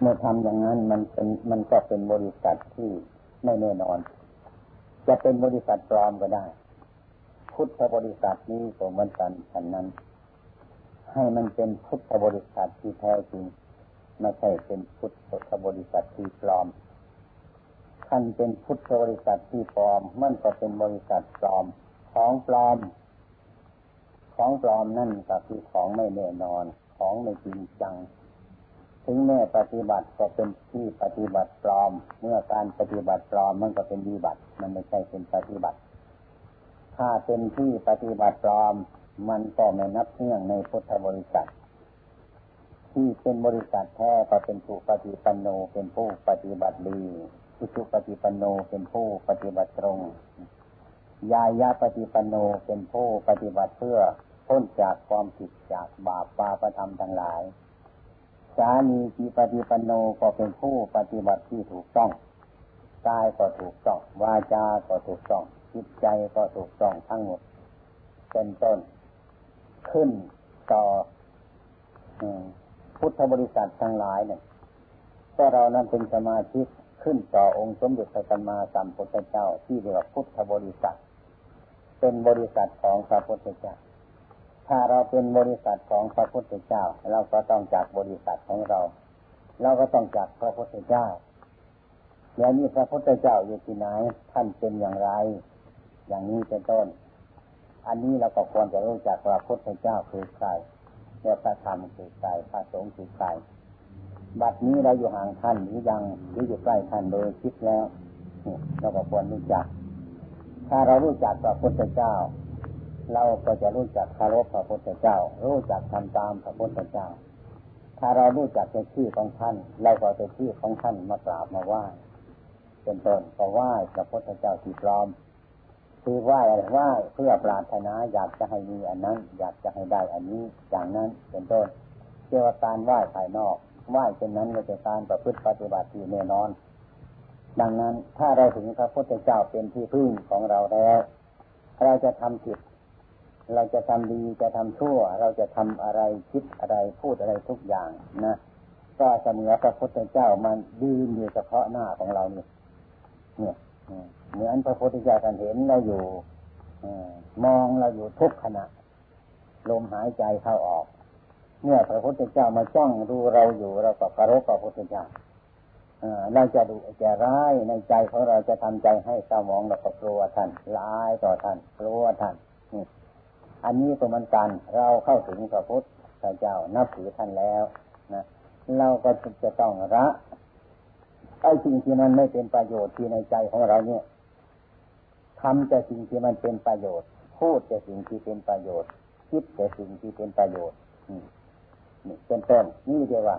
เมื่อทำอย่างนั้นมันเป็นมันก็เป็นบริษัทที่ไม่แน่นอน จะเป็นบริษัทปลอมก็ได้ พุทธบริษัทนี้ก็เหมือนกันฉันนั้น ให้มันเป็นพุทธบริษัทที่แท้จริงไม่ใช่เป็นพุทธบริษัทที่ปลอมท่านเป็นพุทธบริษัทที่ปลอม มันก็เป็นบริษัทปลอม ของปลอม ของปลอมนั่นก็คือของไม่แน่นอน ของไม่จริงจัง ถึงแม้ปฏิบัติก็เป็นที่ปฏิบัติปลอม เมื่อการปฏิบัติปลอมมันก็เป็นวิบัติ มันไม่ใช่เป็นปฏิบัติ ถ้าเป็นที่ปฏิบัติปลอม มันก็ไม่นับเนื่องในพุทธบริษัท ที่เป็นบริษัทแท้ก็เป็นผู้ปฏิปันโนเป็นผู้ปฏิบัติดีอุชุปฏิปันโนเป็นผู้ปฏิบัติตรง ยายาปฏิปันโนเป็นผู้ปฏิบัติเพื่อพ้นจากความผิดจากบาปปาประธรรมทั้งหลาย สามีจีปฏิปันโนก็เป็นผู้ปฏิบัติที่ถูกต้องกายก็ถูกต้องวาจาก็ถูกต้องจิตใจก็ถูกต้องทั้งหมดเป็นต้น ขึ้นต่อพุทธบริษัททั้งหลายเนี่ยก็เรานั้นเป็นสมาชิกขึ้นต่อองค์สมเด็จพระสัมมาสัมพุทธเจ้าที่เรียกว่าพุทธบริษัท เป็นบริษัทของพระพุทธเจ้า ถ้าเราเป็นบริษัทของพระพุทธเจ้า เราก็ต้องจากบริษัทของเรา เราก็ต้องจากพระพุทธเจ้าแล้วนี้พระพุทธเจ้าอยู่ที่ไหนท่านเป็นอย่างไร อย่างนี้เป็นต้น อันนี้เราก็ควรจะรู้จักพระพุทธเจ้าคือใครแล้วพระธรรมคือใครพระสงฆ์คือใครบัดนี้เราอยู่ห่างท่านหรือยังหรืออยู่ใกล้ท่านโดยคิดแล้วเราก็ควรรู้จัก ถ้าเรารู้จักพระพุทธเจ้า เราก็จะรู้จักคารพพระพุทธเจ้า รู้จักทำตามพระพุทธเจ้า ถ้าเรารู้จักในชื่อของท่านเราก็จะชื่อของท่านมากราบมาไหว้เป็นต้นก็ไหว้พระพุทธเจ้าที่พร้อมคือไหว้อะไรไหว้เพื่อปรารถนาอยากจะให้มีอันนั้น อยากจะให้ได้อันนี้อย่างนั้นเป็นต้นเกี่ยวกับการไหว้ภายนอกไหว้เช่นนั้นก็จะการประพฤติปฏิบัติที่แน่นอน ดังนั้นถ้าเราถึงพระพุทธเจ้าเป็นที่พึ่งของเราแล้วเราจะทำผิด เราจะทำดีจะทำชั่ว เราจะทำอะไรคิดอะไรพูดอะไรทุกอย่างนะก็เสมอพระพุทธเจ้ามันดืนอยู่เฉพาะหน้าของเราเนี่ยเนี่ยเหมือนพระพุทธเจ้าท่านเห็นเราอยู่มองเราอยู่ทุกขณะลมหายใจเข้าออก เมื่อพระพุทธเจ้ามาจ้องดูเราอยู่เราก็เคารพพระพุทธเจ้าเราจะดูจะร้ายในใจของเราจะทำใจให้เศร้าหมองเราก็กลัวท่านร้ายต่อท่านกลัวท่าน อันนี้ก็มันกัน เราเข้าถึงพระพุทธเจ้านับถือท่านแล้วนะเราก็จะต้องละไอ้สิ่งที่มันไม่เป็นประโยชน์ที่ในใจของเราเนี่ยทำแต่สิ่งที่มันเป็นประโยชน์ พูดแต่สิ่งที่เป็นประโยชน์ คิดแต่สิ่งที่เป็นประโยชน์นี่เป็นต้นนี่เดียวว่า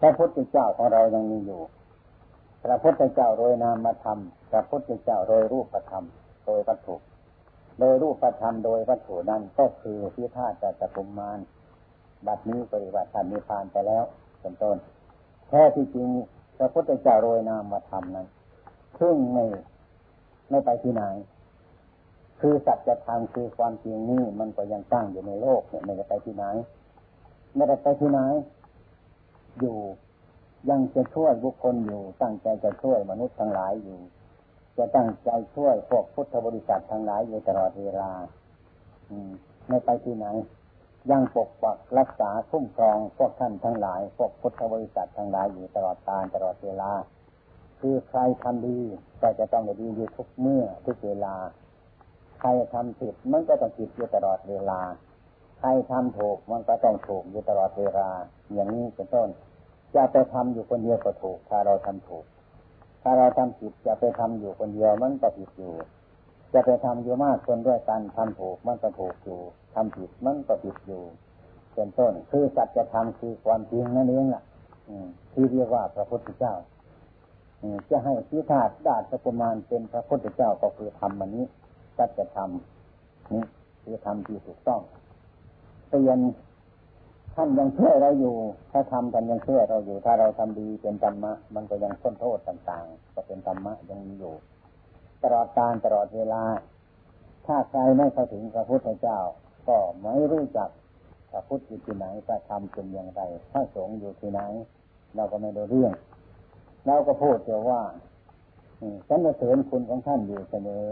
พระพุทธเจ้าของเรายังมีอยู่ พระพุทธเจ้าโดยนามธรรมพระพุทธเจ้าโดยรูปธรรมโดยวัตถุ โดยรูปธรรมโดยวัตถุนั้นก็คือพิธาจัตตุมมานบัดนี้ปฏิบัติธรรมมีพานไปแล้วเป็นต้นแท้ที่จริงพระพุทธเจ้าโดยนามธรรมนั้นซึ่งไม่ไม่ไปที่ไหน คือสัจธรรมคือความจริงนี้มันก็ยังตั้งอยู่ในโลกเนี่ยไม่ได้ไปที่ไหนไม่ได้ไปที่ไหน อยู่ยังจะช่วยบุคคลอยู่ตั้งใจจะช่วยมนุษย์ทั้งหลายอยู่ จะตั้งใจช่วยพวกพุทธบริษัททั้งหลายอยู่ตลอดเวลาไม่ไปที่ไหน ยังปกปักรักษาคุ้มครองพวกท่านทั้งหลาย พวกพุทธบริษัททั้งหลายอยู่ตลอดกาลตลอดเวลา คือใครทำดีก็จะต้องดีอยู่ทุกเมื่อทุกเวลา ใครทำผิดมันก็ต้องผิดอยู่ตลอดเวลา ใครทำถูกมันก็ต้องถูกอยู่ตลอดเวลา อย่างนี้เป็นต้น จะไปทำอยู่คนเดียวก็ถูก ถ้าเราทำถูก ถ้าเราทำผิดจะไปทำอยู่คนเดียวมันก็ผิดอยู่ จะไปทำอยู่มากคนด้วยกันทำถูกมันก็ถูกอยู่ทำผิดมันก็ผิดอยู่เป็นต้น คือสัจธรรมคือความจริงนั่นเองล่ะที่เรียกว่าพระพุทธเจ้าจะให้พิธาตดาสกุมารเป็นพระพุทธเจ้าก็คือทำมันนี้สัจธรรมนี่คือทำที่ถูกต้องเตือน ท่านยังเชื่อเราอยู่ ถ้าทำกันยังเชื่อเราอยู่ ถ้าเราทำดีเป็นธรรมะ มันก็ยังพ้นโทษต่างๆ ก็เป็นธรรมะยังมีอยู่ ตลอดการตลอดเวลา ถ้าใครไม่เข้าถึงพระพุทธเจ้า ก็ไม่รู้จักพระพุทธอยู่ที่ไหนพระธรรมเป็นอย่างไรพระสงฆ์อยู่ที่ไหน เราก็ไม่ได้เรื่อง เราก็พูดแต่ว่าฉันจะเสริญคุณของท่านอยู่เสมอ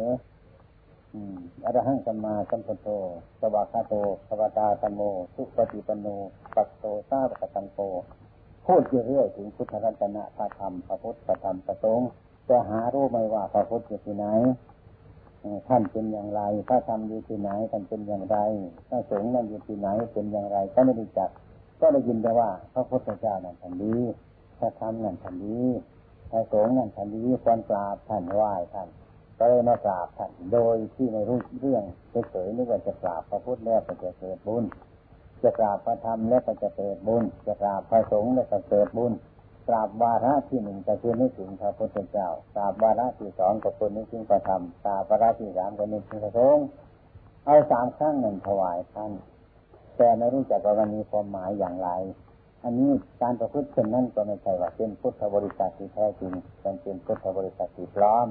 อรหังสัมมาสัมพุทโธ สวากาโตสวตาธรรมโมทุปฏิปโน ปัตโตซาปะตังโตพูดเรื่อยถึงพุทธรัตนะพระธรรมพระพุทธพระธรรมพระสงฆ์จะหารู้ไหมว่าพระพุทธอยู่ที่ไหนท่านเป็นอย่างไร พระธรรมอยู่ที่ไหน ท่านเป็นอย่างไร พระสงฆ์นั้นอยู่ที่ไหน เป็นอย่างไร ก็ไม่รู้จัก ก็ได้ยินแต่ว่า พระพุทธเจ้านั้นท่านดี พระธรรมนั้นท่านดี พระสงฆ์นั้นท่านดีควรกราบท่านไหว้ท่าน ก็เลยมากราบท่านโดยที่ไม่รู้เรื่องเฉยๆนึกว่าจะกราบพระพุทธแล้วก็จะเกิดบุญ จะกราบพระธรรมแล้วก็จะเกิดบุญ จะกราบพระสงฆ์แล้วก็เกิดบุญกราบวาระที่หนึ่งก็คือนึกถึงพระพุทธเจ้ากราบวาระที่สองก็คือนึกถึงพระธรรมกราบวาระที่สามก็นึกถึงพระสงฆ์เอาสามครั้งหนึ่งถวายท่านแต่ไม่รู้จักว่ามันมีความหมายอย่างไร อันนี้การประพฤติเช่นนั้นก็ไม่ใช่ว่าเป็นพุทธบริษัทที่แท้จริงเป็นพุทธบริษัทที่พร้อม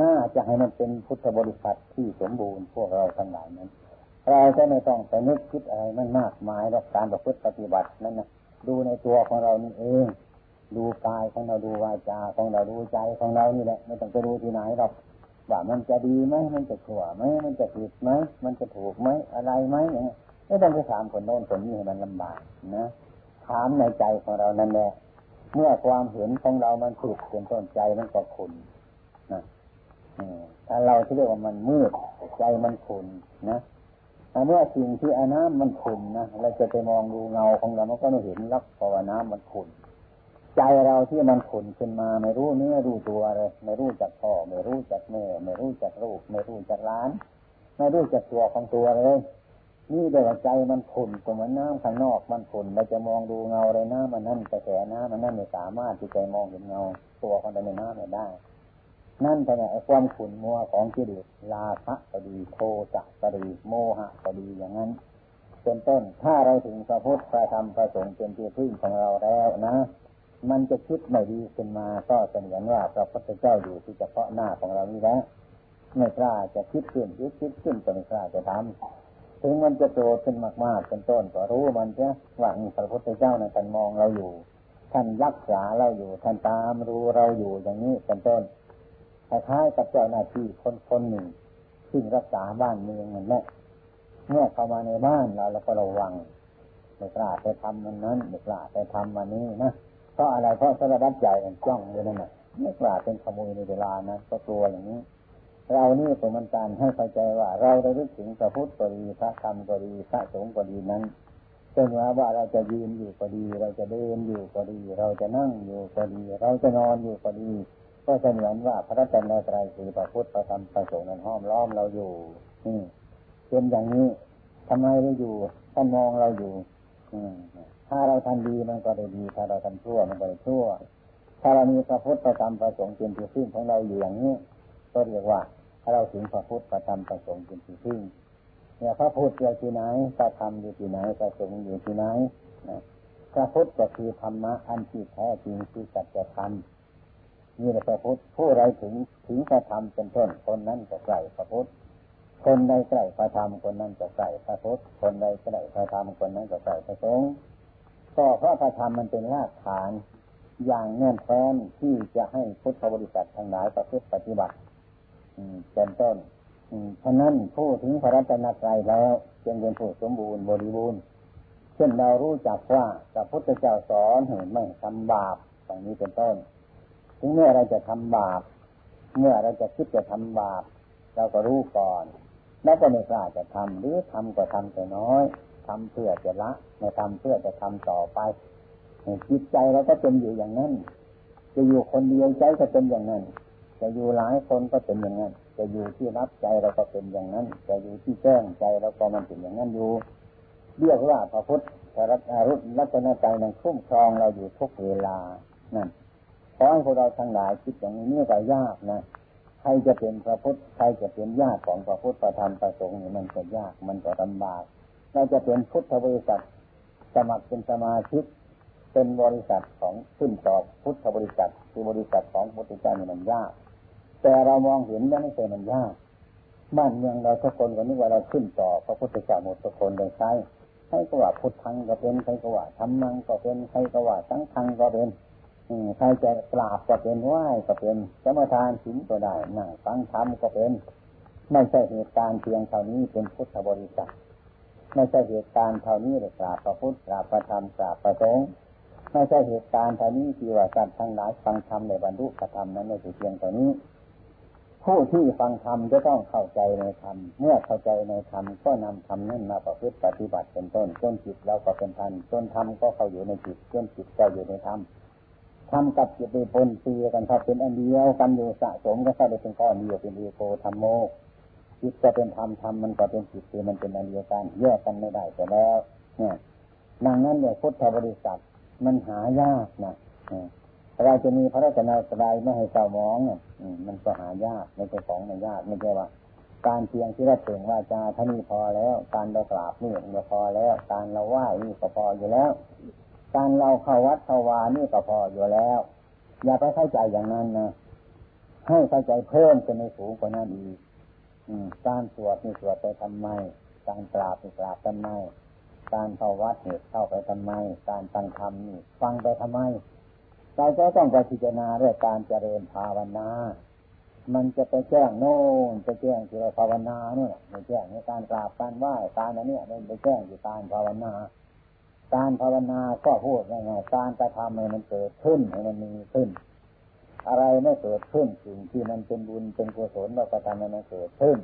น่าจะให้มันเป็นพุทธบริษัทที่สมบูรณ์พวกเราทั้งหลายนั้น เราจะไม่ต้องไปนึกคิดอะไรมันมากมายหรอการประพฤติปฏิบัตินั้นนะดูในตัวของเรานี่เอง ดูกายของเราดูวาจาของเราดูใจของเรานี่แหละไม่ต้องไปดูที่ไหนหรอกว่ามันจะดีไหมมันจะชั่วไหมมันจะผิดไหมมันจะถูกไหมอะไรไหมอย่างนี้ไม่ต้องไปถามคนโน้นคนนี้ให้มันลำบากนะถามในใจของเรานั่นแหละเมื่อความเห็นของเรามันถูกเป็นต้นใจมันก็ขุนน ถ้าเราที่เรียกว่ามันมืดใจมันขุนนะเมื่อสิ่งที่อาน้ำมันขุนนะเราจะไปมองดูเงาของเรามันก็ไม่เห็นลักเพราะว่าน้ำมันขุนใจเราที่มันขุนขึ้นมาไม่รู้เนื้อรู้ตัวเลยไม่รู้จักพ่อไม่รู้จักแม่ไม่รู้จักลูกไม่รู้จักล้าน ไม่รู้จักตัวของตัวเลยนี่เดี๋ยวใจมันขุนก็เหมือนน้ำข้างนอกมันขุนเราจะมองดูเงาเลยน้ำมันนั่นกระแสน้ำมันนั่นไม่สามารถที่จะมองเห็นเงาตัวของเราในน้ำไม่ได้ นั่นเป็นไอความขุ่นมัวของกิเลสลาภะก็ดีโทสะก็ดีโมหะก็ดีอย่างนั้นเป็นต้น ถ้าเราถึงพระพุทธพระธรรมพระสงฆ์เป็นที่พึ่งของเราแล้วนะ มันจะคิดไม่ดีขึ้นมาก็เสมือนว่าพระพุทธเจ้าอยู่ที่เฉพาะหน้าของเรานี่แล้วไม่กล้าจะคิดขึ้นคิดคิดขึ้นก็ไม่กล้าจะทำถึงมันจะโตขึ้นมากๆเป็นต้นก็รู้มันจะว่าพระพุทธเจ้านะท่านมองเราอยู่ ท่านรักษาเราอยู่ท่านตามรู้เราอยู่อย่างนี้เป็นต้น คล้ายกับเจ้าหน้าที่คนคนหนึ่งที่รักษาบ้านเมืองนั่นแหละเมื่อเข้ามาในบ้านเราเราก็ระวังไม่กล้าไปทำมันนั้นไม่กล้าไปทำมันนี้นะเพราะอะไรเพราะสารพัดใจมันจ้องอยู่นั่นแหละไม่กล้าเป็นขโมยในเวลานะก็กลัวอย่างนี้ เรานี่เป็นมันการให้เข้าใจว่า เราได้รู้ถึงพระพุทธก็ดีพระธรรมก็ดีพระสงฆ์ก็ดีนั้นเช่นว่าว่าเราจะยืนอยู่ก็ดี เราจะเดินอยู่ก็ดี เราจะนั่งอยู่ก็ดี เราจะนอนอยู่ก็ดี ก็เสมือนว่าพระรัตนตรัยคือพระพุทธพระธรรมพระสงฆ์นั้นห้อมล้อมเราอยู่นี่เป็นอย่างนี้ทำไมเราอยู่ท่านมองเราอยู่ อืถ้าเราทำดีมันก็ได้ดี ถ้าเราทำชั่วมันก็ได้ชั่ว ถ้าเรามีพระพุทธพระธรรมพระสงฆ์เป็นที่พึ่งของเราอยู่อย่างนี้ก็เรียกว่าถ้าเราถึงพระพุทธพระธรรมพระสงฆ์เป็นที่พึ่งเนี่ยพระพุทธอยู่ที่ไหนพระธรรมอยู่ที่ไหนพระสงฆ์อยู่ที่ไหนพระพุทธก็คือธรรมะอันที่แท้จริงคือสัจธรรม นี่แหละพระพุทธผู้ใดถึงถึงพระธรรมเป็นต้นคนนั้นจะใกล้พระพุทธคนใดใกล้พระธรรมคนนั้นจะใกล้พระพุทธคนใดใกล้พระธรรมคนนั้นจะใกล้พระสงฆ์ก็เพราะพระธรรมมันเป็นรากฐานอย่างแน่นแฟ้นที่จะให้พุทธบริษัททั้งหลายประพฤติปฏิบัติเป็นต้นฉะนั้นผู้ถึงพระรัตนตรัยแล้วจึงเป็นผู้สมบูรณ์บริบูรณ์เช่นเรารู้จักว่าพระพุทธเจ้าสอนเห็นไม่ทำบาปอย่างนี้เป็นต้น ถึงเมื่อเราจะทำบาป เมื่อเราจะคิดจะทำบาป เราก็รู้ก่อน แล้วก็ไม่กล้าจะทำหรือทำก็ทำแต่น้อยทำเพื่อจะละไม่ทำเพื่อจะทำต่อไปจิตใจเราก็เป็นอยู่อย่างนั้น จะอยู่คนเดียวใจก็เป็นอย่างนั้น จะอยู่หลายคนก็เป็นอย่างนั้น จะอยู่ที่รับใจเราก็เป็นอย่างนั้น จะอยู่ที่แจ้งใจเราก็มันเป็นอย่างนั้นอยู่ เรียกว่าพระพุทธพระรัตนใจนั้นคุ้มครองเราอยู่ทุกเวลานั่น ขอให้พวกเราทั้งหลายคิดอย่างนี้นี่ก็ยากนะใครจะเป็นพระพุทธใครจะเป็นญาติของพระพุทธประธรรมประสงค์นี่มันก็ยากมันก็ลำบากเราจะเป็นพุทธบริษัทสมัครเป็นสมาชิกเป็นบริษัทของขึ้นต่อพุทธบริษัทคือบริษัทของพุทธเจ้านี่มันยาก แต่เรามองเห็นแล้วไม่ใช่มันยากบ้านเมืองเราทุกคนก็นึกว่าเราขึ้นต่อพระพุทธเจ้าหมดทุกคนเลยใช่รก็ว่าพุทธังก็เป็นใครก็ว่าธรรมังก็เป็นใครก็ว่าสังฆังก็เป็น ใครจะกราบก็เป็นไหว้ก็เป็นสมทานศีลก็ได้นั่งฟังธรรมก็เป็น ไม่ใช่เหตุการณ์เพียงเท่านี้เป็นพุทธบริษัทไม่ใช่เหตุการณ์เท่านี้เลยกราบพระพุทธกราบพระธรรมกราบพระสงฆ์ไม่ใช่เหตุการณ์เท่านี้ที่ว่าสัตว์ทั้งหลายฟังธรรมในบรรลุธรรมนั้นไม่ใช่เพียงเท่านี้ ผู้ที่ฟังธรรมจะต้องเข้าใจในธรรมเมื่อเข้าใจในธรรมก็นำธรรมนั้นมาประพฤติปฏิบัติเป็นต้นจนจิตเราก็เป็นพันจนธรรมก็เข้าอยู่ในจิตจนจิตก็อยู่ในธรรม ธรมกับจิตเป็นปนตีกันเข้าเป็นอันเดียวกันอยู่สะสมก็เข้าไปเป็นก้อนเดียวเป็นเอโกธรรมโมจิตก็เป็นธรรมธรรมมันก็เป็นจิตคือมันเป็นอันเดียวกันแยกกันไม่ได้แต่แล้วเนี่ยดังนั้นเนี่ยพุทธบริษัทมันหายากนะเราจะมีพระราชนาสบายไม่ให้เศร้ามองเนี่ยมันก็หายากไม่ใช่ของไม่ยากไม่ใช่ว่า การเพียงที่เราเปล่งว่าจาท่านี้พอแล้ว การเรากราบนี่ก็พอแล้ว การเราไหว้นี่ก็พออยู่แล้ว การเราเข้าวัดเข้าวานี่ก็พออยู่แล้ว อย่าไปเข้าใจอย่างนั้นนะให้เข้าใจเพิ่มจะไม่สูงกว่านั้นอีกการสวดนี่สวดไปทำไม การกราบนี่กราบทำไม การเข้าวัดเนี่เข้าไปทำไม การฟังธรรมนี่ ฟังไปทำไม เราจะต้องไปพิจารณาเรื่องการเจริญภาวนา มันจะไปแจ้งโน่นจะแจ้งที่เราภาวนาเนี่ยไปแจ้งในการกราบการไหว้การอันเนี้มันไปแจ้งที่การภาวนา การภาวนาก็พูดง่ายๆการกระทำให้มันเกิดขึ้นให้มันมีขึ้น อะไรไม่เกิดขึ้นสิ่งที่มันเป็นบุญเป็นกุศลเราก็ทำให้มันเกิดขึ้น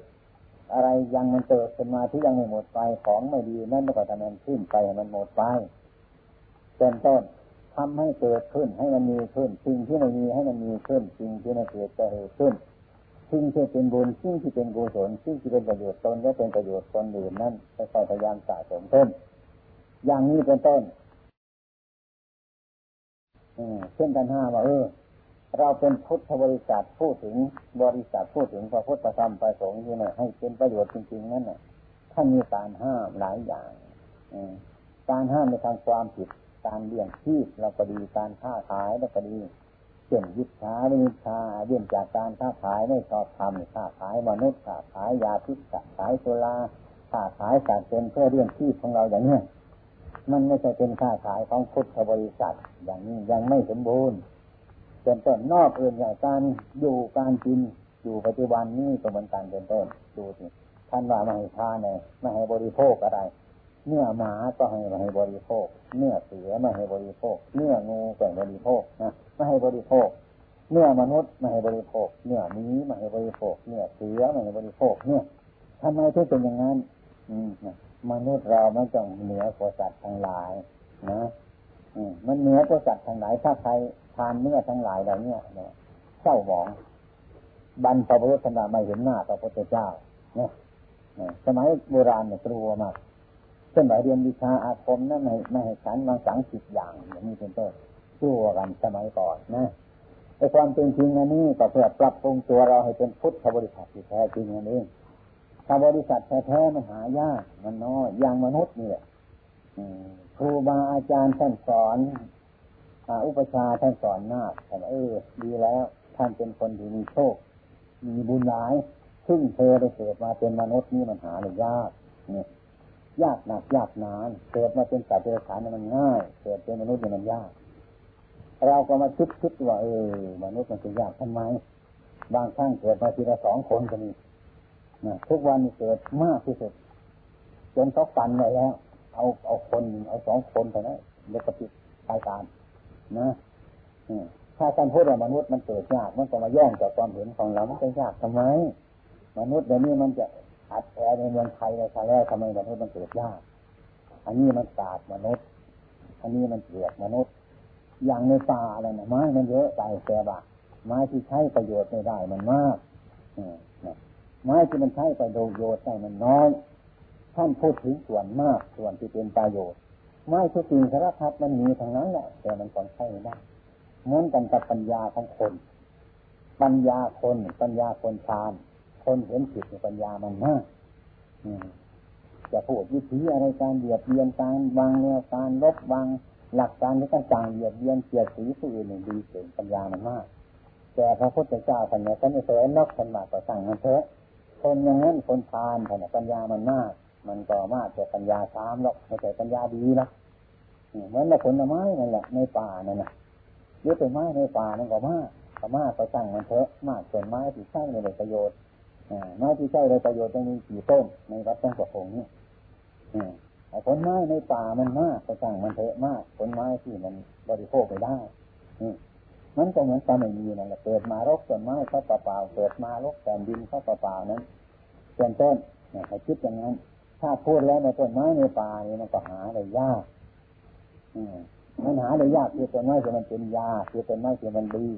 อะไรยังมันเกิดขึ้นมาที่ยังไม่หมดไปของไม่ดีนั่นก็ทำให้มันขึ้นไปมันหมดไปเป็นต้นทำให้เกิดขึ้นให้มันมีขึ้น สิ่งที่ไม่มีให้มันมีขึ้น สิ่งที่ไม่เกิดจะเกิดขึ้น สิ่งที่เป็นบุญสิ่งที่เป็นกุศลสิ่งที่เป็นประโยชน์ตนและเป็นประโยชน์คนอื่นนั่นค่อยพยายามสะสมขึ้น อย่างนี้เป็นต้นเช่นกันห้าว่าเออ เราเป็นพุทธบริษัทพูดถึงบริษัทพูดถึงพระพุทธธรรมประสงค์ที่นี่ให้เป็นประโยชน์จริง ๆ นั่นน่ะท่านมีการห้ามหลายอย่างการห้ามในทางความผิด การเลี้ยงชีพเราก็ดีการค้าขายเราก็ดีเช่นยิบช้าวิชาเรื่องจากการค้าขายไม่ชอบทำค้าขายมนุษย์ค้าขายยาพิษค้าขายโซลาค้าขายสารเป็นเพื่อเรื่องชีพของเราอย่างนี้ มันไม่ใช่เป็นค้าขายของพุทธบริษัท อย่างนี้ยังไม่สมบูรณ์เป็นต้นนอกอื่นอย่างการอยู่การกินอยู่ปัจจุบันนี้ก็เหมือนกันเป็นต้นดูสิท่านว่าไม่ให้ทานเลยไม่ให้บริโภคอะไร เนื้อหมาก็ให้มาให้บริโภค เนื้อเสือไมาให้บริโภค เนื้องูก็บริโภคนะไม่ให้บริโภค เนื้อมนุษย์ไมาให้บริโภค เนื้อนี้มาให้บริโภค เนื้อเสือไมาให้บริโภค เนี่ยทำไมถึงเป็นอย่างนั้น อืม มนุษย์เราไมันจะเหนือกว่าสัตว์ทั้งหลายนะมันเหนือกว่าสัตว์ทั้งหลายถ้าใครทานเนื้อทั้งหลายเหล่านี้เนี่ยเศร้าหมองบรรพบุรุษธรรมไม่เห็นหน้าพระพุทธเจ้าเนี่ยสมัยโบราณเนี่ยกลัวมากเช่นเรียนวิชาอาคมนั่นไม่ไม่ให้ฉันมาสังสิบอย่างอย่างนี้เป็นต้นชั่วกันสมัยก่อนนะในความเป็นจริงอันนี้ก็เพื่อปรับปรุงตัวเราให้เป็นพุทธบริษัทที่แท้จริงอันนี้ ถ้าบริษัทแท้ๆมันหายากมันน้อยอย่างมนุษย์นี่แหละครูบาอาจารย์ท่านสอนอุปชาท่านสอนนาแต่เออ ดีแล้ว ท่านเป็นคนที่มีโชค มีบุญหลาย ซึ่งเธอได้เกิดมาเป็นมนุษย์นี่มันหาเลยยากเนี่ยยากหนักยากนานเกิดมาเป็นสัตว์เดรัจฉานมันง่าย เกิดเป็นมนุษย์มันยาก เราก็มาคิดคิดว่าเออมนุษย์มันจะยากทำไม บางครั้งเกิดมาทีละสองคนก็มี ทุกวันเกิดมากที่สุด จนเขาฟันเลยแล้ว เอาเอาคนเอาสองคนเท่นั้นแล้วก็ปิดรายการนะถ้าท่านพูดว่ามนุษย์มันเกิดยากมันก็มาแย่งจากความเห็นของเรามันจะยากทำไม มนุษย์เดี๋ยวนี้มันจะอัดแอร์ในเมืองไทยในชาแรกทำไมมนุษย์มันเกิดยาก อันนี้มันศาสตร์มนุษย์ อันนี้มันเกลียดมนุษย์ อย่างในป่าอะไรนะไม้มันเยอะไปแต่บาไม้ที่ใช้ประโยชน์ไม่ได้มันมาก ไม้ที่มันใช้ประโยชน์ได้มันน้อย ท่านพูดถึงส่วนมากส่วนที่เป็นประโยชน์ ไม้ทุกสิ่งสารพัดมันมีทางนั้นแหละแต่มันต้องใช้ไม่ได้เหมือนกันกับปัญญาของคน ปัญญาคนปัญญาคนชานคนเห็นผิดในปัญญามันมากจะพูดวิธีอะไรการเหยียดเยียนการวางแนวการลบวางหลักการที่ต่างๆเหยียดเยียนเกียดสีผู้อื่นดีเก่งปัญญามันมาก แต่พระพุทธเจ้าท่านเนี่ยท่านไม่เคยนอกท่านมาต่อสั่งมันเถอะ คนอย่างนั้นคนพานท่ปัญญามันมาก มันก็มากแต่ปัญญาสามหรอกไม่ใช่ปัญญาดีนะเหมือนเราผลไม้นั่นแหละในป่านั่นแหละเยอะเป็นไม้ในป่านั่นก็มากก็มากก็สั่งมันเถอะมากเป็นไม้ที่ใช้ในประโยชน์ไม้ที่ใช้ในประโยชน์จะมีกี่ต้นในวัดต้องกระพงนี่ผลไม้ในป่ามันมากก็สั่งมันเถอะมากผลไม้ที่มันบริโภคไปได้ มันก็เหมือนตอนไม่มีนั่นแหละเกิดมารกต้นไม้เขาเปล่าเกิดมารกแผ่นดินเขาเปล่านั้นเป็นต้นเนี่ยให้คิดอย่างนั้น ถ้าพูดแล้วในต้นไม้ในป่านี่มันก็หาได้ยากมันหาได้ยากคือต้นไม้ที่มันเป็นยาคือต้นไม้ที่มันดี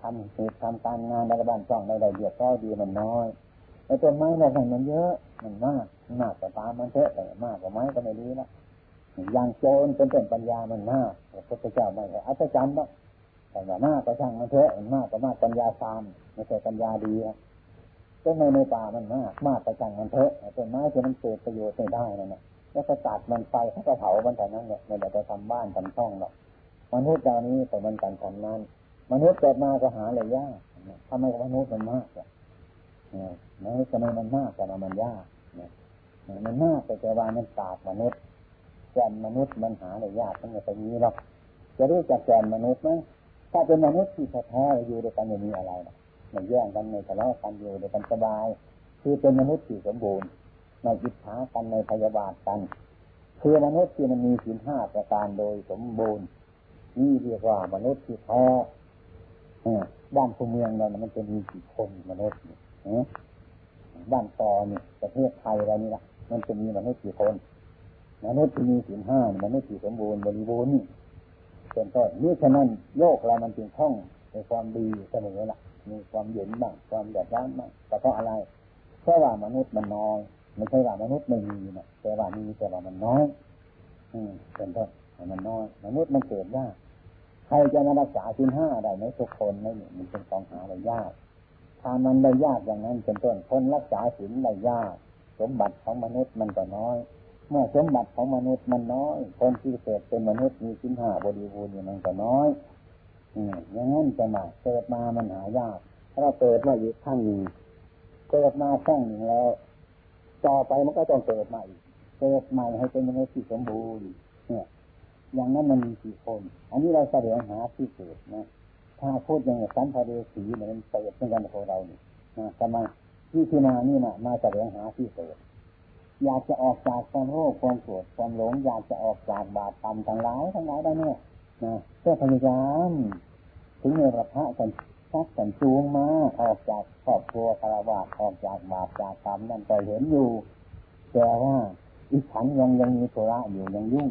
ทำเหตุทำการงานในบ้านช่องในรายละเอียดก็ดีมันน้อยในต้นไม้เราเห็นมันเยอะมันมากมากแต่ตามันเถอะแต่มากกว่าไม้ก็ไม่ดีนะอย่างโจรเป็นต้นปัญญามันมากพระพุทธเจ้าไม่อัศจรรย์นะ แต่ว่ามากก็ช่างมันเถอะมากก็มากปัญญาตามไม่ใช่ปัญญาดีนะต้นไม้ในป่ามันมากมากก็ช่างมันเถอะต้นไม้ที่มันเกิดประโยชน์ไม่ได้นั่นแหละแล้วก็ตัดมันไปเขาก็เผามันแต่นั้นเนี่ยไม่ได้ไปทำบ้านทำช่องหรอกมนุษย์เหล่านี้แต่มันกันทำนั้น มนุษย์เกิดมาก็หาอะไรยากทำไมมนุษย์มันมากเนี่ยมนุษย์ทำไมมันมากแต่มันยากเนี่ยมันมากแต่แต่ว่ามันตาดมนุษย์แกนมนุษย์มันหาอะไรยากทั้งหมดตรงนี้หรอกจะรู้จักแกนมนุษย์ไหม ถ้าเป็นมนุษย์ที่แท้ๆอยู่ด้วยกันไม่มีอะไรไม่แย่งกันไม่ทะเลาะกันอยู่ด้วยกันสบาย คือเป็นมนุษย์ที่สมบูรณ์ไม่อิจฉากันในพยาบาทกัน คือมนุษย์ที่มันมีสินห้าประการโดยสมบูรณ์นี่เรียกว่ามนุษย์ที่แท้บ้านภูเมืองเรามันจะมีกี่คนมนุษย์บ้านตอเนี่ยประเทศไทยเรานี่ละมันจะมีมนุษย์กี่คน มนุษย์ที่มีสินห้ามนุษย์ที่สมบูรณ์บริบูรณ์นี่ เป็นต้นนี่ฉะนั้นโลกเรามันจึงท่องในความดีเสมอละมีความเย็นบ้างความแดดร้อนบ้างแต่เพราะอะไรเพราะว่ามนุษย์มันน้อยไม่ใช่ว่ามนุษย์ไม่มีนะแต่ว่ามีแต่ว่ามันน้อย อืมเป็นต้นมันน้อย มนุษย์มันเกิดได้ใครจะมารักษาสินห้าได้ไหมทุกคนไม่มันเป็นของหาได้ยากถ้ามันได้ยากอย่างนั้นเป็นต้นคนรักษาสินได้ยาก สมบัติของมนุษย์มันก็น้อย เมื่อสมบัติของมนุษย์มันน้อย คนที่เกิดเป็นมนุษย์มีสินห้าบริบูรณ์อย่างนั้นก็น้อยอืมอย่างนั้นจะมาเกิดมามันหายากถ้าเกิดมาอีกข้างหนึ่งเกิดมาข้างหนึ่งแล้วต่อไปมันก็ต้องเกิดใหม่เกิดใหม่ให้เป็นมนุษย์ที่สมบูรณ์เนี่ย อย่างนั้นมันมีกี่คน อันนี้เราแสดงหาที่เกิดนะถ้าพูดอย่างสัมภเวสีเนี่ยมันเกิดเหมือนกันของเราเนี่ยนะทำไมที่ที่มานี่นะมาแสดงหาที่เกิด อยากจะออกจากความโลภความโกรธความหลง อยากจะออกจากบาปกรรมทั้งหลายทั้งหลายได้เนี่ยนะเพื่อพยายามถึงในระพะกันชักกันจูงมาออกจากครอบครัวคารวะออกจากบาปจากกรรมนั่นก็เห็นอยู่แต่ว่าอีกขันยังยังมีธุระอยู่ยังยุ่ง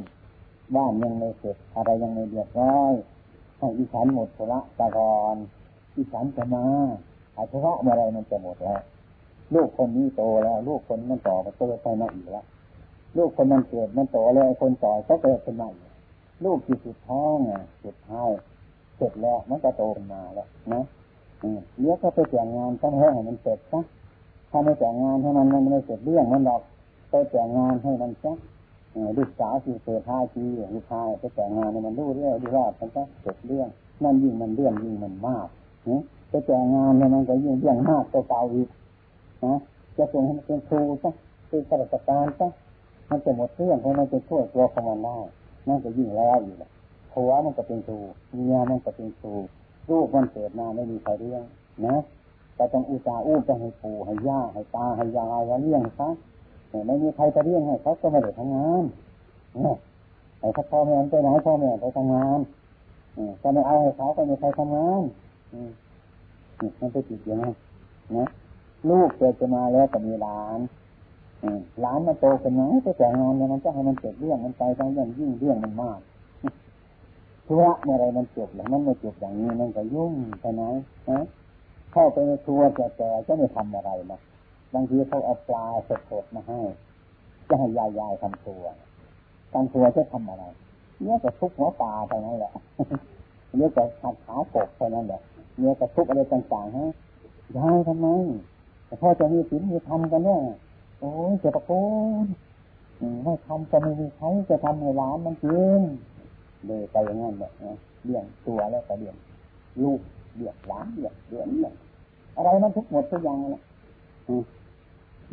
บ้านยังไม่เสร็จอะไรยังไม่เรียบร้อยให้อีฉันหมดธุระตะกอนอีฉันจะมาอาธุระเมื่อไรมันจะหมดแล้ว ลูกคนนี้โตแล้ว ลูกคนนั้นต่อมาโตไปมาอีกแล้วลูกคนนั้นเกิดมันโตแล้วคนต่อก็เกิดขึ้นมาอีกลูกที่สุดท้องอะสุดท้ายเสร็จแล้วมันก็โตขึ้นมาแล้วนะเลี้ยก็ไปแต่งงานต้องให้มันเสร็จซะถ้าไม่แต่งงานให้มันมันไม่เสร็จเรื่องมันหรอกไปแต่งงานให้มันซะลูกสาวที่เกิดท่าทีลูกชายไปแต่งงานให้มันรู้เรื่องรู้รอดมันก็เสร็จเรื่องนั่นยิ่งมันเรื่องยิ่งมันมากไปแต่งงานเนี่ยมันก็ยิ่งเรื่องมากตัวเก่าอีก นะจะส่งให้มันเป็นครูซะเป็นข้าราชการซะมันจะหมดเรื่องเพราะมันจะช่วยตัวของมันได้นั่นก็ยิ่งแล้วอยู่แหละผัวมันก็เป็นครูเมียมันก็เป็นครูลูกมันเกิดมาไม่มีใครเลี้ยงนะแต่ต้องอุตส่าห์อู้จะให้ปู่ให้ย่าให้ตาให้ยายแล้วเลี้ยงซะไม่มีใครจะเลี้ยงให้เขาก็ไม่ได้ทำงานไอ้ถ้าพ่อแม่ไปไหนพ่อแม่ไปทำงานจะไม่เอาให้เขาก็ไม่ใครทำงานมันไปติดอย่างนั้นนะ ลูกเกิดจะมาแล้วก็มีหลานหลานมันโตเป็นไงไปแต่งงานเนี่ยมันจะให้มันเกิดเรื่องมันไปต้องยิ่งยิ่งเรื่องมันมากธุระเมื่อไรมันจบแล้วมันไม่จบอย่างนี้มันก็ยุ่งไปไหนนะเข้าไปในครัวแก่ๆจะไม่ทำอะไรนะบางทีเขาเอาปลาสดๆมาให้จะให้ยายยายทำตัวทำตัวจะทำอะไรเนี่ยจะทุกหัวปลาเท่านั้นแหละเนี่ยจะขัดขากบเท่านั้นแหละเนี่ยจะทุกอะไรต่างๆให้ยายทำไม แต่พ่อจะมีศีลมีธรรมกันเนี่ยโอ้ยจะตะโกนไม่ทำจะไม่มีใครจะทำให้ร้านมันกินเลยไปอย่างนั้นแบบเลี้ยงตัวแล้วก็เลี้ยงลูกเลี้ยงหลานเลี้ยงเดือนเนี่ยอะไรมันทุกหมดทุกอย่างเลย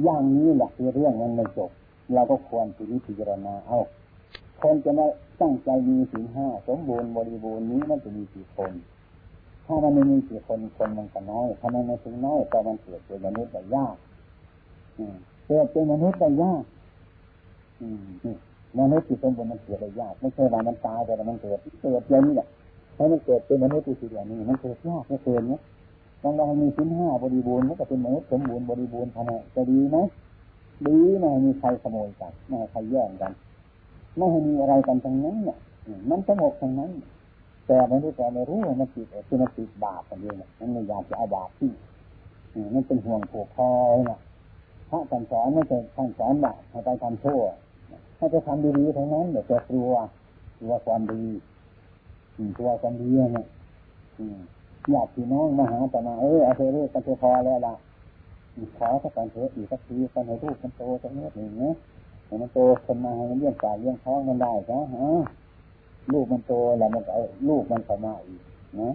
อย่างนี้แหละคือเรื่องมันไม่จบ เราก็ควรพิจารณาเอาคนจะได้ตั้งใจมีศีลห้าสมบูรณ์บริบูรณ์นี้มันจะมีกี่คน ถ้ามันไม่มีกี่คนคนมันก็น้อยถ้ามันไม่ถึงน้อยแต่มันเกิดเป็นมนุษย์ได้ยากเกิดเป็นมนุษย์ได้ยากมนุษย์ที่เป็นบนมันเกิดได้ยากไม่ใช่ว่ามันตายแต่มันเกิดเกิดอย่างนี้แหละถ้ามันเกิดเป็นมนุษย์ที่สิ่งนี้มันเกิดยากไม่เกินเนี้ยต้องเรามีชิ้นห้าบริบูรณ์มันก็เป็นมนุษย์สมบูรณ์บริบูรณ์ภายในจะดีไหมดีไม่มีใครขโมยกันไม่ใครแย่งกัน ไม่ให้มีอะไรกันตรงนั้นเนี่ยมันสงบตรงนั้น แต่ไม่รู้แต่ไม่รู้มันติดคือมันติดบาปกันเองมันไม่อยากจะเอาบาปที่มันเป็นห่วงผูกคอเนี่ยพระท่านสอนไม่ใช่ท่านสอนบาปให้ไปทำชั่วให้ไปทำดีๆทั้งนั้นเดี๋ยวจะกลัวกลัวความดีกลัวความดีเนี่ยอยากพี่น้องมาหาแต่มาเออเอาเธอเรียกกันเธอพอแล้วล่ะขอสักการเถอะอีกสักทีกันให้ลูกมันโตสักนิดหนึ่งเนี้ยให้มันโตคนมาให้มันเลี้ยงปากเลี้ยงท้องมันได้ซะฮะ ลูกมันโตแล้วมันเอาลูกมันเข้ามาอีกนะ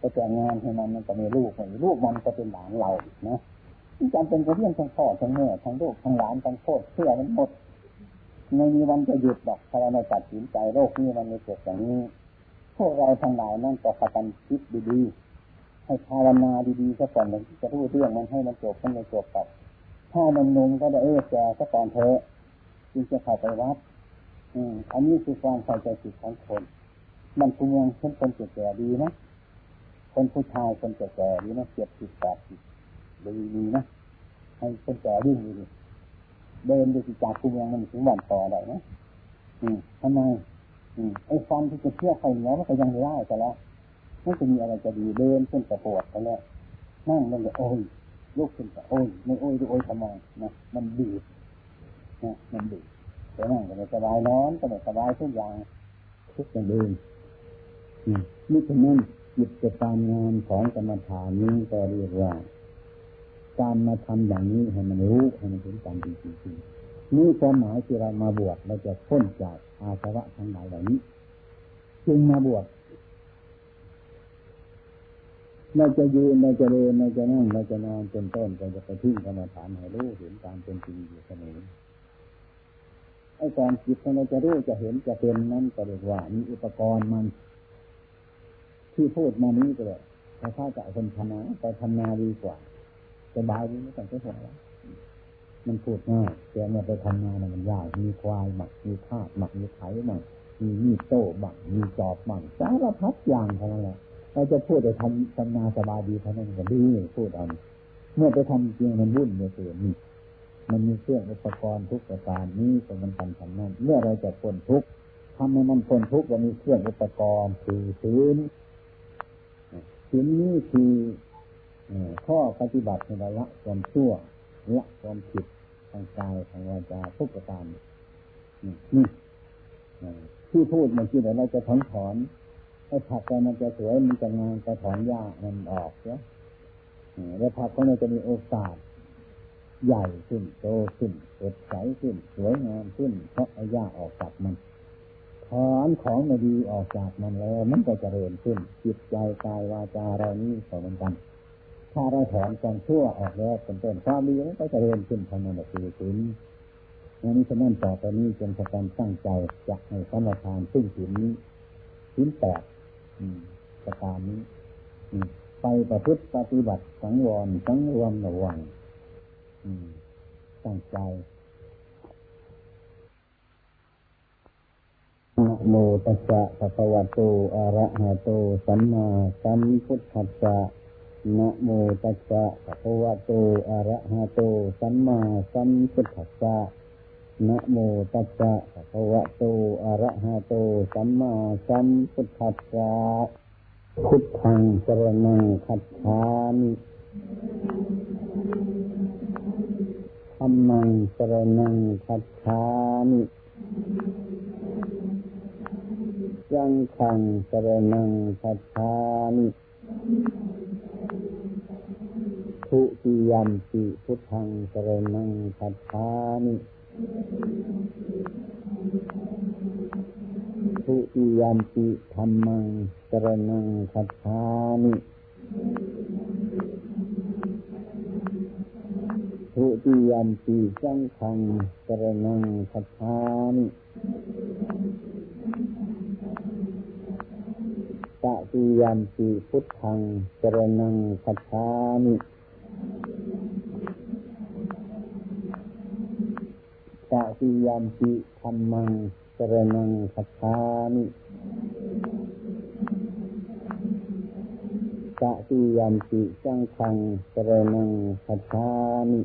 ก็แต่งงานให้มันมันก็มีลูกมันลูกมันก็เป็นหลานเรานะที่จำเป็นก็เลี้ยงทั้งพ่อทั้งแม่ทั้งลูกทั้งหลานทั้งโคตรเชื่อมันหมดไม่มีวันจะหยุดหรอกถ้าเราไม่ตัดสินใจโรคนี้มันไม่เกิดอย่างนี้พวกเราทั้งหลายนั่นก็พากันคิดดีๆให้ภาวนาดีๆซะก่อนเลยจะรู้เรื่องมันให้มันจบมันไม่จบกับถ้านมนมก็ได้เออแก่ซะก่อนเถอะจึงจะเข้าไปวัด อันนี้คือความเข้าใจผิดของคนมันคุเมืองเช่นคนแก่ดีนะคนผู้ชายคนแก่ดีนะเจ็บผิดแปดผิดดีดีนะให้คนแก่ดิ้นดีเดินดูจากคุเมืองมันถึงวันต่อได้นะอืมทำไมอืมไอ้ฟันที่จะเชื่อใครเนี้ยมันก็ยังไม่ได้แต่ล้วไม่จะมีอะไรจะดีเดินขึ้นกระปวดไปแล้วนั่งมันจะโอ้ยลุกขึ้นก็โอ้ยไม่โอ้ยดูโอ้ยทำไมนะมันดีนะมันดี แต่นั่งก็ไม่สบายนอนก็ไม่สบายทุกอย่างทุกอย่างเดินนี่ฉะนั้นจิตการงานของกรรมฐานนี้ก็เรียกว่า การมาทำอย่างนี้ให้มันรู้ให้มันถึงการจริงๆนี่ความหมายที่เรามาบวชเราจะพ้นจากอาสวะทั้งหลายเหล่านี้ จึงมาบวชเราจะยืนเราจะเดินเราจะนั่งเราจะนอนเป็นต้นเราจะไปทิ้งกรรมฐานให้รู้เห็นการเป็นจริงอยู่เสมอ ไอ้การจิตเราจะรู้จะเห็นจะเป็นนั้นก็เรียกว่ามีอุปกรณ์มัน ที่พูดมานี้ก็เลยถ้าถ้าจะคนทำนาไปทำนาดีกว่าสบายดีไม่ต้องใช้หัวมันพูดง่ายแต่เมื่อไปทำงานมันยากมีควายหมักมีทาสหมักมีไถหมักมีมีโต้บังมีจอบบังสารพัดอย่างเท่านั้นแหละเราจะพูดแต่ทำทำนาสบายดีเท่านั้นก็ดีพูดเอาเมื่อไปทำจริงมันวุ่นเนี่ยตัวนี้ มันมีเครื่องอุปกรณ์ทุกประการนี้ก็มันทำทำนั้นเมื่อเราจะพ้นทุกทำให้มันพ้นทุกเรามีเครื่องอุปกรณ์คือศีลศีลนี้คือข้อปฏิบัติในระละความชั่วละความผิดทางกายทางวาจาทุกประการนี่ที่พูดมันคือเดี๋ยวเราจะถอนถอนให้ผักไปมันจะสวยมันจะงามจะถอนหญ้ามันออกเนาะแล้วผักก็มันจะมีโอกาส ใหญ่ขึ้นโตขึ้นสดใสขึ้น สวยงามขึ้น เพราะอ้หญ้าออกจากมันถอนของไม่ดีออกจากมันแล้ว มันก็จะเริญขึ้น จิตใจกายวาจาเรานี่ก็เหมือนกัน ถ้าเราถอนความชั่วออกแล้วเป็นต้นความดีมันก็จะเริญขึ้นทางนั้นคือถึงอันนี้ฉะนั้นต่อไปนี้จงพากันตั้งใจจะให้สมทานซึ่งถึงนี้ถึงแปดประการนี้ไปประพฤติปฏิบัติสังวรสังรวมระวัง ตั้งใจนะโมตัสสะภะคะวะโต อะระหะโต สัมมาสัมพุทธัสสะนะโมตัสสะภะคะวะโต อะระหะโต สัมมาสัมพุทธัสสะนะโมตัสสะภะคะวะโต อะระหะโต สัมมาสัมพุทธัสสะพุทธังสรนังคัจฉามิ รรมังสรนังคัจฉามิยังขังสรนังคัจฉามิทุติยมปิพุทธังสรนังคัจฉามิทุติยมปิธรรมังสรนังคัจฉามิ ทุติยัมปีสังขังกระนังคัจามิตติยัมปีพุทธังกระนังคัจามิตติยัมปีธรรมังกระนังคัจามิตติยัมปีสังขังกระนังคัจามิ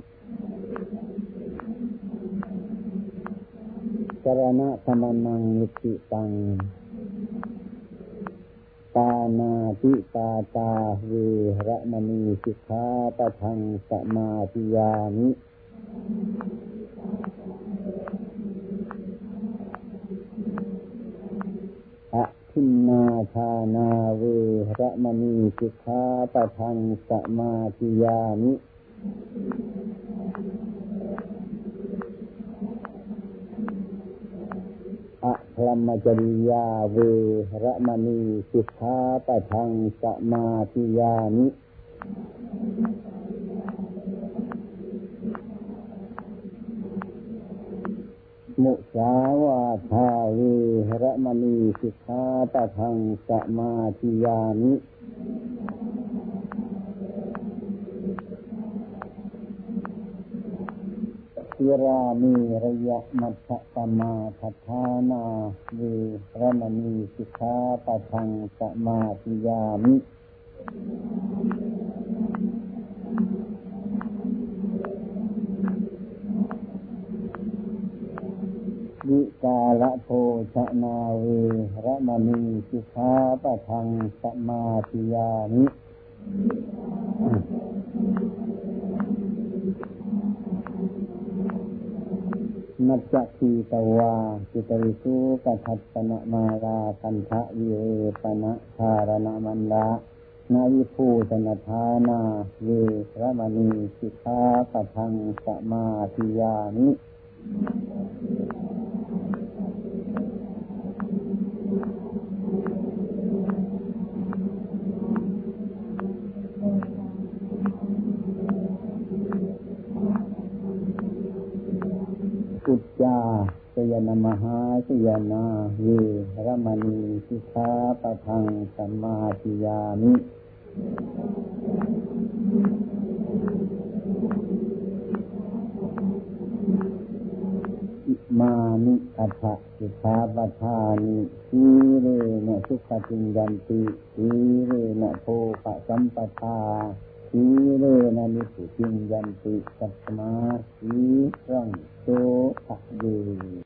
สรณะธรรมนังนิติตัง ปานาติปาตาเวระมณีสิกขาปะทังสมาธิยามิอะทินนาทานาเวระมณีสิกขาปะทังสมาธิยามิ รมจริยาเวระมณีสิกขาปะทังสมาธิยานิมุสาวาทาเวระมณีสิกขาปะทังสมาธิยานิ สิรามีระยะมัชตมาทัทานาเวรมณีสิกขาปะทังสมาธิยามิวิกาละโพชนาเวรมณีสิกขาปะทังสมาธิยามิ นัจจีตวาจิตวิสุกัทัตนะมาราคันทะวิเวปนะธารณมันดานาวิภูชนทานาเวรมณีสิกขาปทังสมาธิยานิ จาสยนมหาสยนาเวรมณีสิกขาปะทังสัมมาทิยามิมานิอัฏฐสิกขาปทานิสีเรนะสุขจิงยันติสีเรนะโภะสัมปทาสีเรนะนิสุจิงยันติสัตมาสีรังโสภะเย